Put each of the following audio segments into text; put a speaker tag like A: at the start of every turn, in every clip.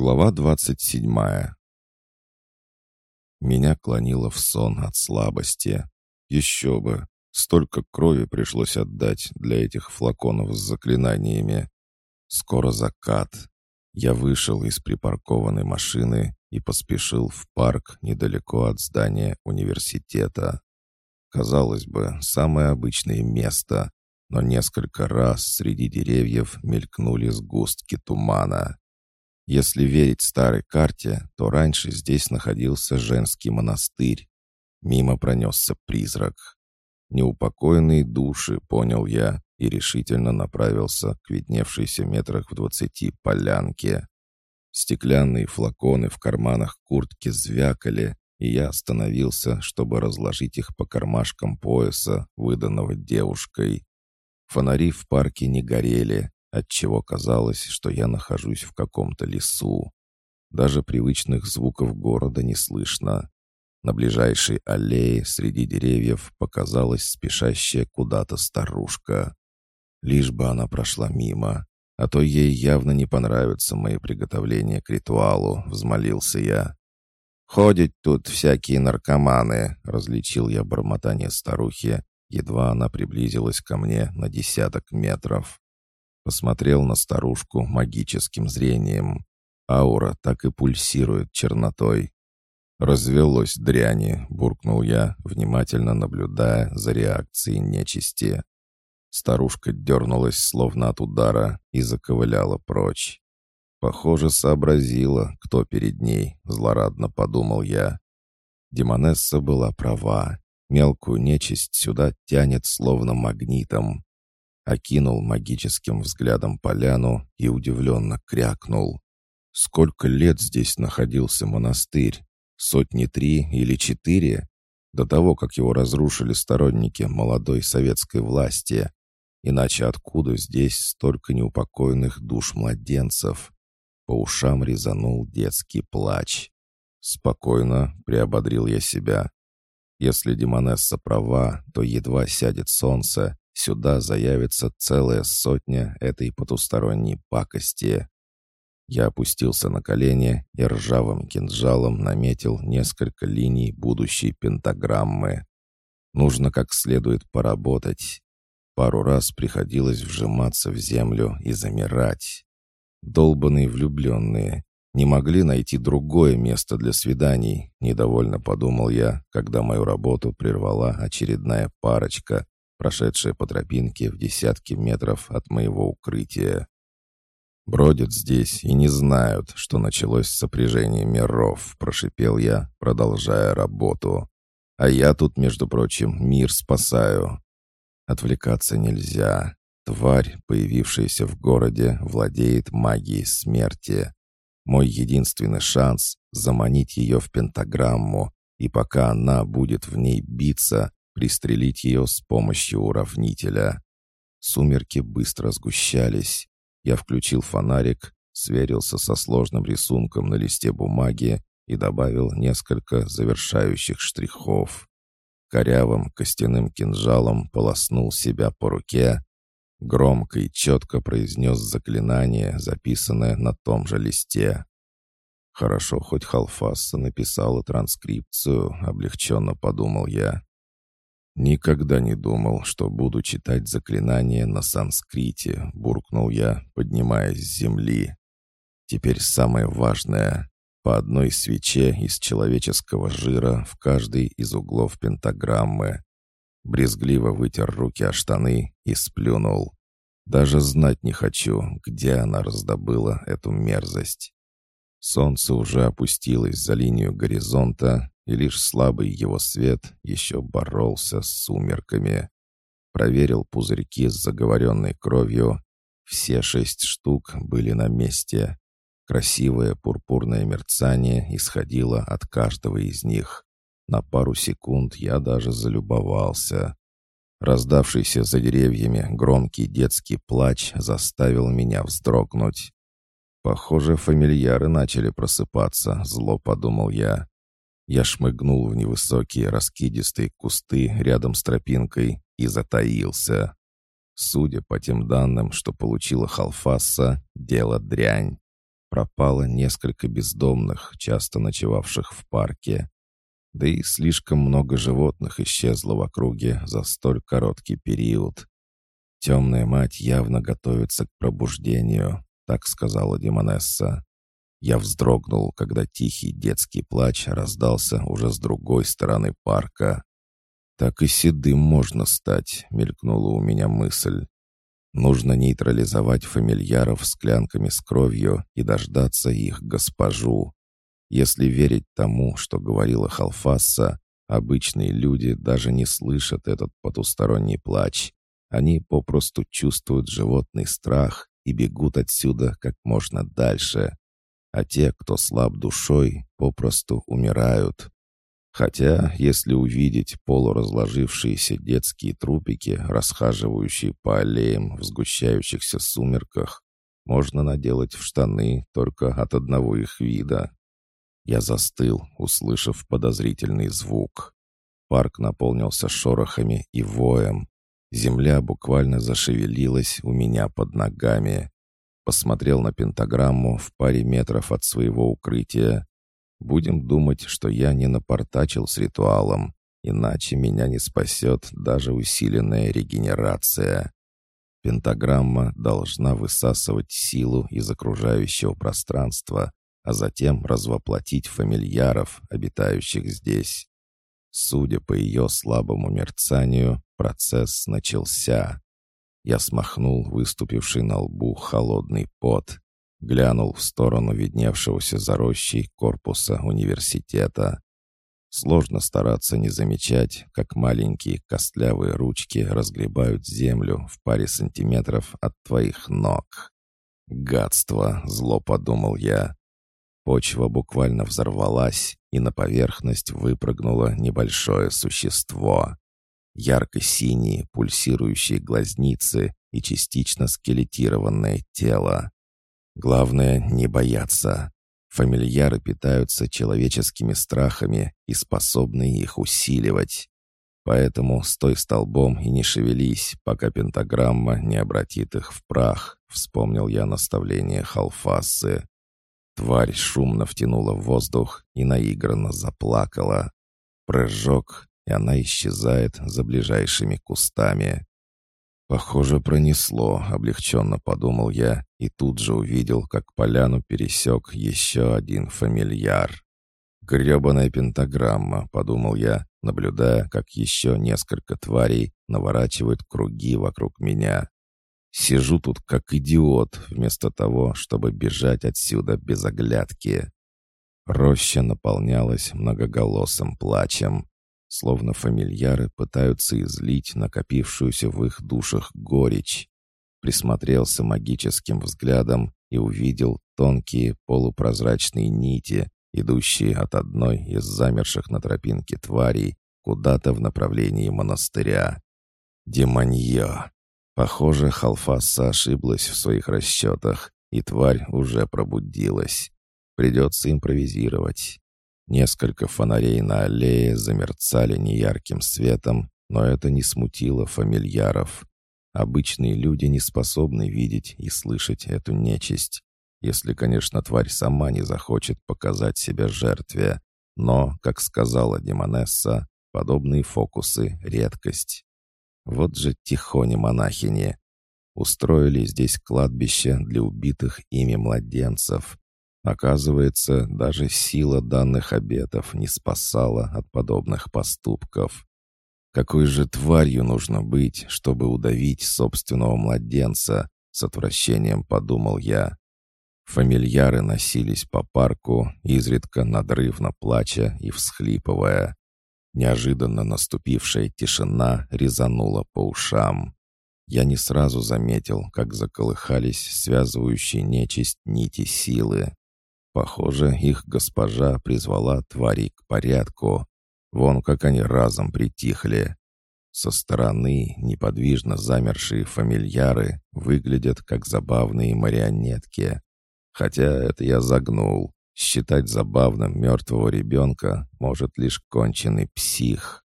A: Глава двадцать седьмая. Меня клонило в сон от слабости. Еще бы, столько крови пришлось отдать для этих флаконов с заклинаниями. Скоро закат. Я вышел из припаркованной машины и поспешил в парк недалеко от здания университета. Казалось бы, самое обычное место, но несколько раз среди деревьев мелькнули сгустки тумана. Если верить старой карте, то раньше здесь находился женский монастырь. Мимо пронесся призрак. Неупокоенные души, понял я, и решительно направился к видневшейся метрах в двадцати полянке. Стеклянные флаконы в карманах куртки звякали, и я остановился, чтобы разложить их по кармашкам пояса, выданного девушкой. Фонари в парке не горели, отчего казалось, что я нахожусь в каком-то лесу. Даже привычных звуков города не слышно. На ближайшей аллее среди деревьев показалась спешащая куда-то старушка. Лишь бы она прошла мимо, а то ей явно не понравятся мои приготовления к ритуалу, взмолился я. «Ходят тут всякие наркоманы», — различил я бормотание старухи, едва она приблизилась ко мне на десяток метров. Посмотрел на старушку магическим зрением. Аура так и пульсирует чернотой. «Развелось дряни», — буркнул я, внимательно наблюдая за реакцией нечисти. Старушка дернулась словно от удара и заковыляла прочь. Похоже, сообразила, кто перед ней, злорадно подумал я. Демонесса была права. Мелкую нечисть сюда тянет словно магнитом окинул магическим взглядом поляну и удивленно крякнул. Сколько лет здесь находился монастырь? Сотни три или четыре? До того, как его разрушили сторонники молодой советской власти. Иначе откуда здесь столько неупокоенных душ младенцев? По ушам резанул детский плач. «Спокойно», — приободрил я себя. «Если Демонесса права, то едва сядет солнце, Сюда заявится целая сотня этой потусторонней пакости. Я опустился на колени и ржавым кинжалом наметил несколько линий будущей пентаграммы. Нужно как следует поработать. Пару раз приходилось вжиматься в землю и замирать. Долбанные влюбленные не могли найти другое место для свиданий, недовольно подумал я, когда мою работу прервала очередная парочка, прошедшая по тропинке в десятки метров от моего укрытия. «Бродят здесь и не знают, что началось сопряжение миров», — прошипел я, продолжая работу. «А я тут, между прочим, мир спасаю». Отвлекаться нельзя. Тварь, появившаяся в городе, владеет магией смерти. Мой единственный шанс — заманить ее в пентаграмму, и пока она будет в ней биться, пристрелить ее с помощью уравнителя. Сумерки быстро сгущались. Я включил фонарик, сверился со сложным рисунком на листе бумаги и добавил несколько завершающих штрихов. Корявым костяным кинжалом полоснул себя по руке, громко и четко произнес заклинание, записанное на том же листе. Хорошо, хоть Халфасса написала транскрипцию, облегченно подумал я. «Никогда не думал, что буду читать заклинания на санскрите», — буркнул я, поднимаясь с земли. «Теперь самое важное. По одной свече из человеческого жира в каждый из углов пентаграммы». Брезгливо вытер руки о штаны и сплюнул. «Даже знать не хочу, где она раздобыла эту мерзость». Солнце уже опустилось за линию горизонта, и лишь слабый его свет еще боролся с сумерками. Проверил пузырьки с заговоренной кровью. Все шесть штук были на месте. Красивое пурпурное мерцание исходило от каждого из них. На пару секунд я даже залюбовался. Раздавшийся за деревьями громкий детский плач заставил меня вздрогнуть. Похоже, фамильяры начали просыпаться, зло подумал я. Я шмыгнул в невысокие раскидистые кусты рядом с тропинкой и затаился. Судя по тем данным, что получила Халфаса, дело дрянь. пропало несколько бездомных, часто ночевавших в парке. Да и слишком много животных исчезло в округе за столь короткий период. Темная мать явно готовится к пробуждению, так сказала Демонесса. Я вздрогнул, когда тихий детский плач раздался уже с другой стороны парка. «Так и седым можно стать», — мелькнула у меня мысль. «Нужно нейтрализовать фамильяров склянками с кровью и дождаться их госпожу. Если верить тому, что говорила Халфасса, обычные люди даже не слышат этот потусторонний плач. Они попросту чувствуют животный страх и бегут отсюда как можно дальше. А те, кто слаб душой, попросту умирают. Хотя, если увидеть полуразложившиеся детские трупики, расхаживающие по аллеям в сгущающихся сумерках, можно наделать в штаны только от одного их вида. Я застыл, услышав подозрительный звук. Парк наполнился шорохами и воем. Земля буквально зашевелилась у меня под ногами. Посмотрел на пентаграмму в паре метров от своего укрытия. Будем думать, что я не напортачил с ритуалом, иначе меня не спасет даже усиленная регенерация. Пентаграмма должна высасывать силу из окружающего пространства, а затем развоплотить фамильяров, обитающих здесь. Судя по ее слабому мерцанию, процесс начался. Я смахнул выступивший на лбу холодный пот, глянул в сторону видневшегося за рощей корпуса университета. Сложно стараться не замечать, как маленькие костлявые ручки разгребают землю в паре сантиметров от твоих ног. «Гадство!» — зло подумал я. Почва буквально взорвалась, и на поверхность выпрыгнуло небольшое существо. Ярко-синие пульсирующие глазницы и частично скелетированное тело. Главное — не бояться. Фамильяры питаются человеческими страхами и способны их усиливать. Поэтому стой столбом и не шевелись, пока пентаграмма не обратит их в прах, вспомнил я наставление Халфасы. Тварь шумно втянула воздух и наигранно заплакала. Прыжок, и она исчезает за ближайшими кустами. «Похоже, пронесло», — облегченно подумал я, и тут же увидел, как поляну пересек еще один фамильяр. «Гребаная пентаграмма», — подумал я, наблюдая, как еще несколько тварей наворачивают круги вокруг меня. Сижу тут как идиот, вместо того, чтобы бежать отсюда без оглядки. Роща наполнялась многоголосым плачем, словно фамильяры пытаются излить накопившуюся в их душах горечь. Присмотрелся магическим взглядом и увидел тонкие полупрозрачные нити, идущие от одной из замерших на тропинке тварей куда-то в направлении монастыря. Демонье! Похоже, Халфаса ошиблась в своих расчетах, и тварь уже пробудилась. Придется импровизировать. Несколько фонарей на аллее замерцали неярким светом, но это не смутило фамильяров. Обычные люди не способны видеть и слышать эту нечисть, если, конечно, тварь сама не захочет показать себя жертве. Но, как сказала Демонесса, подобные фокусы — редкость. Вот же тихони-монахини. Устроили здесь кладбище для убитых ими младенцев. Оказывается, даже сила данных обетов не спасала от подобных поступков. Какой же тварью нужно быть, чтобы удавить собственного младенца, с отвращением подумал я. Фамильяры носились по парку, изредка надрывно плача и всхлипывая. Неожиданно наступившая тишина резанула по ушам. Я не сразу заметил, как заколыхались связывающие нечисть нити силы. Похоже, их госпожа призвала тварей к порядку. Вон как они разом притихли. Со стороны неподвижно замершие фамильяры выглядят как забавные марионетки. Хотя это я загнул. Считать забавным мертвого ребенка может лишь конченый псих.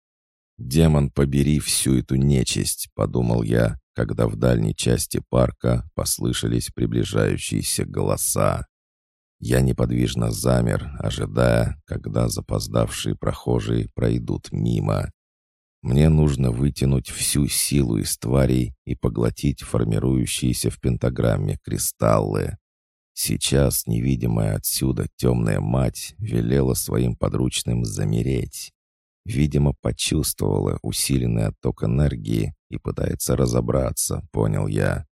A: «Демон, побери всю эту нечисть», — подумал я, когда в дальней части парка послышались приближающиеся голоса. Я неподвижно замер, ожидая, когда запоздавшие прохожие пройдут мимо. Мне нужно вытянуть всю силу из тварей и поглотить формирующиеся в пентаграмме кристаллы. Сейчас невидимая отсюда темная мать велела своим подручным замереть. Видимо, почувствовала усиленный отток энергии и пытается разобраться, понял я.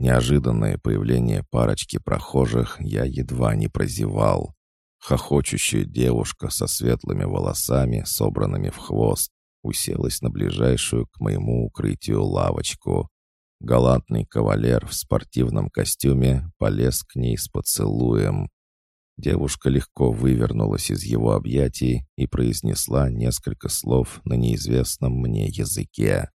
A: Неожиданное появление парочки прохожих я едва не прозевал. Хохочущая девушка со светлыми волосами, собранными в хвост, уселась на ближайшую к моему укрытию лавочку. Галантный кавалер в спортивном костюме полез к ней с поцелуем. Девушка легко вывернулась из его объятий и произнесла несколько слов на неизвестном мне языке.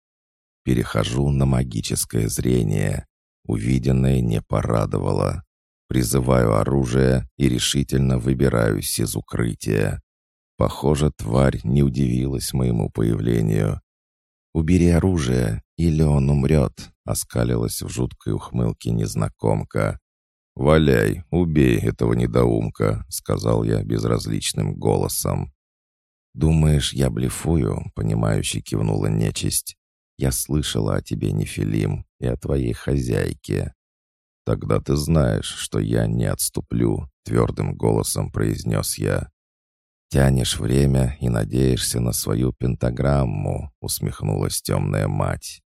A: «Перехожу на магическое зрение. Увиденное не порадовало. Призываю оружие и решительно выбираюсь из укрытия. Похоже, тварь не удивилась моему появлению. «Убери оружие, или он умрет», — оскалилась в жуткой ухмылке незнакомка. «Валяй, убей этого недоумка», — сказал я безразличным голосом. «Думаешь, я блефую?» — понимающе кивнула нечисть. «Я слышала о тебе, Нефилим, и о твоей хозяйке». «Тогда ты знаешь, что я не отступлю», — твердым голосом произнес я. «Тянешь время и надеешься на свою пентаграмму», — усмехнулась темная мать.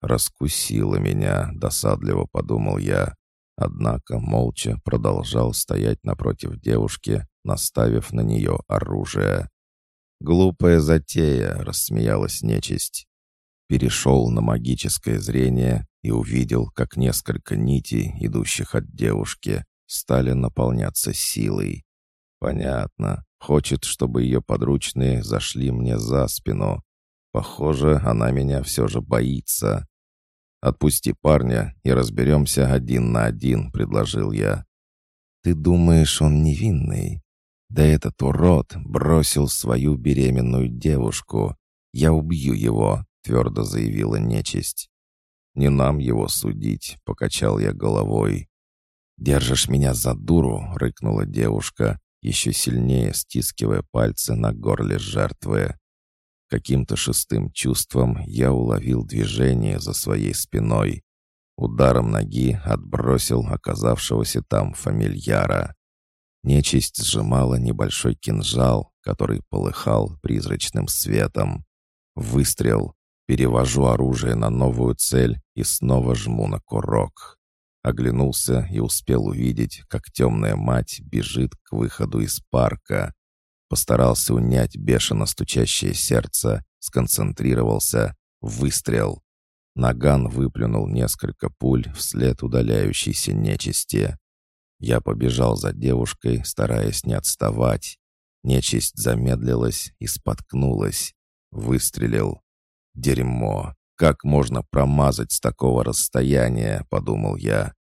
A: «Раскусила меня», — досадливо подумал я. Однако молча продолжал стоять напротив девушки, наставив на нее оружие. «Глупая затея», — рассмеялась нечисть. Перешел на магическое зрение и увидел, как несколько нитей, идущих от девушки, стали наполняться силой. Понятно. Хочет, чтобы ее подручные зашли мне за спину. Похоже, она меня все же боится. «Отпусти парня и разберемся один на один», — предложил я. «Ты думаешь, он невинный? Да этот урод бросил свою беременную девушку. Я убью его», — твердо заявила нечисть. «Не нам его судить», — покачал я головой. «Держишь меня за дуру», — рыкнула девушка, еще сильнее стискивая пальцы на горле жертвы. Каким-то шестым чувством я уловил движение за своей спиной. Ударом ноги отбросил оказавшегося там фамильяра. Нечисть сжимала небольшой кинжал, который полыхал призрачным светом. Выстрел. Перевожу оружие на новую цель и снова жму на курок. Оглянулся и успел увидеть, как темная мать бежит к выходу из парка. Постарался унять бешено стучащее сердце, сконцентрировался, выстрел. Наган выплюнул несколько пуль вслед удаляющейся нечисти. Я побежал за девушкой, стараясь не отставать. Нечисть замедлилась и споткнулась. Выстрелил. Дерьмо. «Как можно промазать с такого расстояния?» — подумал я.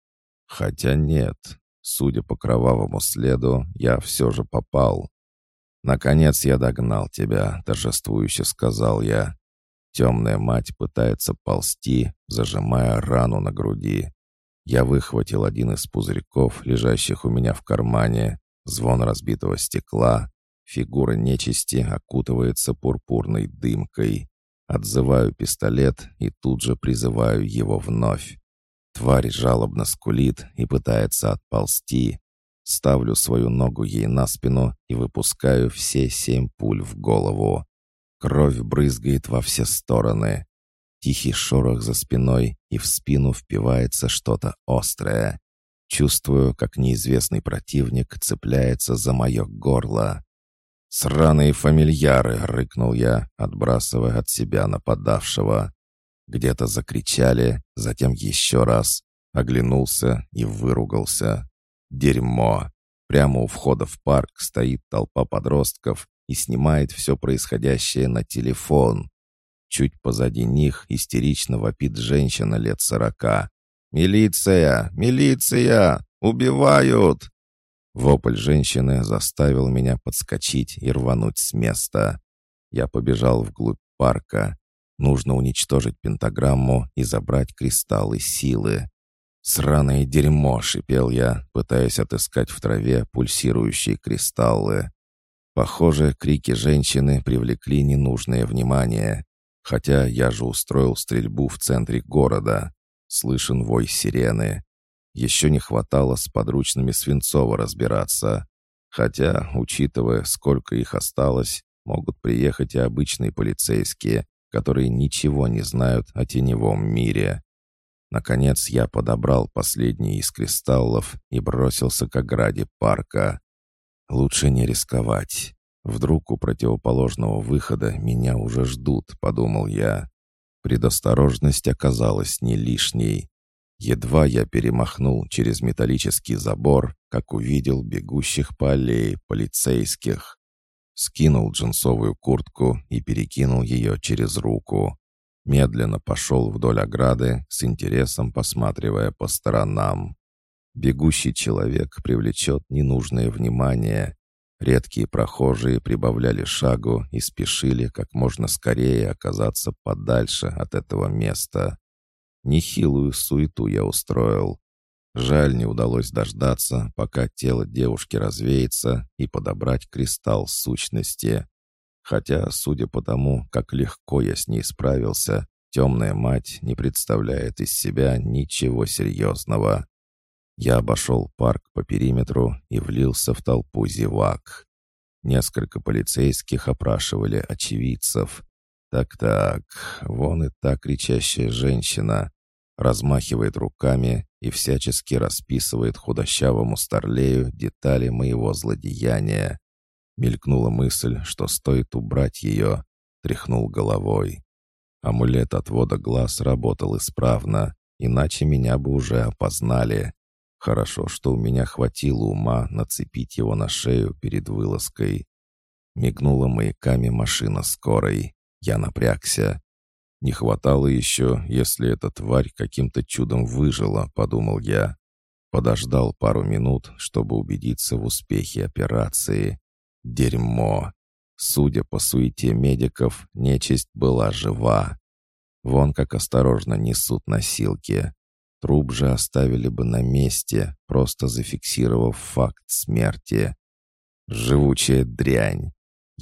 A: Хотя нет, судя по кровавому следу, я все же попал. «Наконец я догнал тебя», — торжествующе сказал я. Темная мать пытается ползти, зажимая рану на груди. Я выхватил один из пузырьков, лежащих у меня в кармане, звон разбитого стекла, фигура нечисти окутывается пурпурной дымкой. Отзываю пистолет и тут же призываю его вновь. Тварь жалобно скулит и пытается отползти. Ставлю свою ногу ей на спину и выпускаю все семь пуль в голову. Кровь брызгает во все стороны. Тихий шорох за спиной, и в спину впивается что-то острое. Чувствую, как неизвестный противник цепляется за мое горло. «Сраные фамильяры!» — рыкнул я, отбрасывая от себя нападавшего. Где-то закричали, затем еще раз. Оглянулся и выругался. «Дерьмо!» Прямо у входа в парк стоит толпа подростков и снимает все происходящее на телефон. Чуть позади них истерично вопит женщина лет сорока. «Милиция! Милиция! Убивают!» Вопль женщины заставил меня подскочить и рвануть с места. Я побежал вглубь парка. Нужно уничтожить пентаграмму и забрать кристаллы силы. «Сраное дерьмо!» — шипел я, пытаясь отыскать в траве пульсирующие кристаллы. Похоже, крики женщины привлекли ненужное внимание. Хотя я же устроил стрельбу в центре города. Слышен вой сирены. Еще не хватало с подручными Свинцова разбираться. Хотя, учитывая, сколько их осталось, могут приехать и обычные полицейские, которые ничего не знают о теневом мире. Наконец я подобрал последний из кристаллов и бросился к ограде парка. Лучше не рисковать. Вдруг у противоположного выхода меня уже ждут, подумал я. Предосторожность оказалась не лишней. Едва я перемахнул через металлический забор, как увидел бегущих по аллее полицейских. Скинул джинсовую куртку и перекинул ее через руку. Медленно пошел вдоль ограды, с интересом посматривая по сторонам. Бегущий человек привлечет ненужное внимание. Редкие прохожие прибавляли шагу и спешили как можно скорее оказаться подальше от этого места. Нехилую суету я устроил. Жаль, не удалось дождаться, пока тело девушки развеется и подобрать кристалл сущности. Хотя, судя по тому, как легко я с ней справился, темная мать не представляет из себя ничего серьезного. Я обошел парк по периметру и влился в толпу зевак. Несколько полицейских опрашивали очевидцев. Так-так, вон и та кричащая женщина. Размахивает руками и всячески расписывает худощавому старлею детали моего злодеяния. Мелькнула мысль, что стоит убрать ее. Тряхнул головой. Амулет отвода глаз работал исправно, иначе меня бы уже опознали. Хорошо, что у меня хватило ума нацепить его на шею перед вылазкой. Мигнула маяками машина скорой. Я напрягся. Не хватало еще, если эта тварь каким-то чудом выжила, подумал я. Подождал пару минут, чтобы убедиться в успехе операции. Дерьмо. Судя по суете медиков, нечисть была жива. Вон как осторожно несут носилки. Труп же оставили бы на месте, просто зафиксировав факт смерти. Живучая дрянь.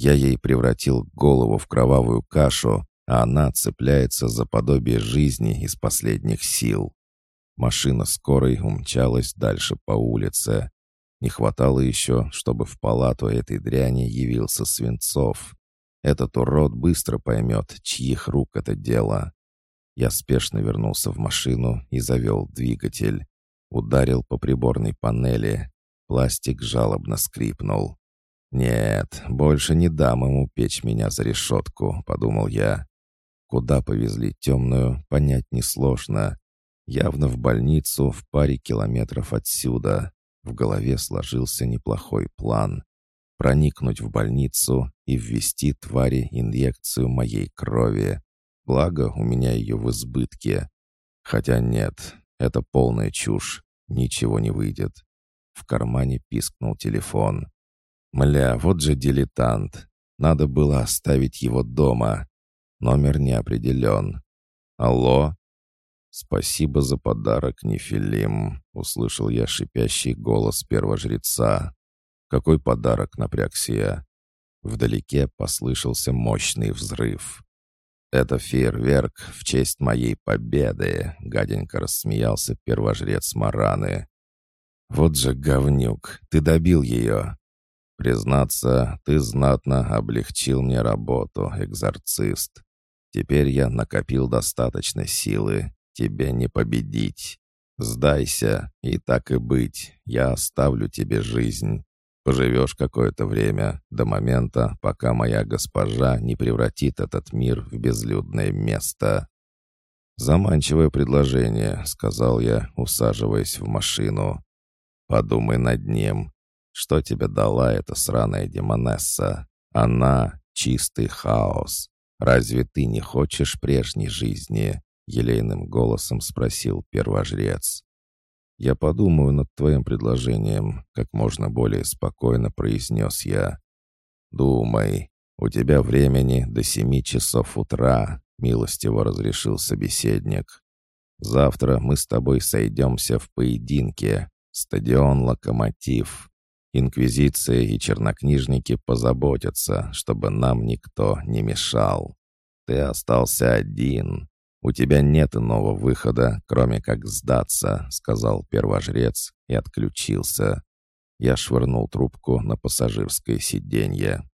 A: Я ей превратил голову в кровавую кашу, а она цепляется за подобие жизни из последних сил. Машина скорой умчалась дальше по улице. Не хватало еще, чтобы в палату этой дряни явился Свинцов. Этот урод быстро поймет, чьих рук это дело. Я спешно вернулся в машину и завел двигатель. Ударил по приборной панели. Пластик жалобно скрипнул. «Нет, больше не дам ему печь меня за решетку», — подумал я. Куда повезли темную, понять несложно. Явно в больницу в паре километров отсюда. В голове сложился неплохой план. Проникнуть в больницу и ввести твари инъекцию моей крови. Благо, у меня ее в избытке. Хотя нет, это полная чушь. Ничего не выйдет. В кармане пискнул телефон. Мля, вот же дилетант. Надо было оставить его дома. Номер не определен. Алло? «Спасибо за подарок, Нефилим», — услышал я шипящий голос первожреца. «Какой подарок?» — напрягся я. Вдалеке послышался мощный взрыв. «Это фейерверк в честь моей победы», — гаденько рассмеялся первожрец Мараны. «Вот же говнюк, ты добил ее!» «Признаться, ты знатно облегчил мне работу, экзорцист. Теперь я накопил достаточно силы. Тебе не победить. Сдайся, и так и быть, я оставлю тебе жизнь. Поживешь какое-то время, до момента, пока моя госпожа не превратит этот мир в безлюдное место». «Заманчивое предложение», — сказал я, усаживаясь в машину. «Подумай над ним. Что тебе дала эта сраная демонесса? Она — чистый хаос. Разве ты не хочешь прежней жизни?» — елейным голосом спросил первожрец. «Я подумаю над твоим предложением», — как можно более спокойно произнес я. «Думай, у тебя времени до семи часов утра», — милостиво разрешил собеседник. Завтра мы с тобой сойдемся в поединке. Стадион «Локомотив». Инквизиция и чернокнижники позаботятся, чтобы нам никто не мешал. Ты остался один. У тебя нет иного выхода, кроме как сдаться», — сказал первожрец и отключился. Я швырнул трубку на пассажирское сиденье.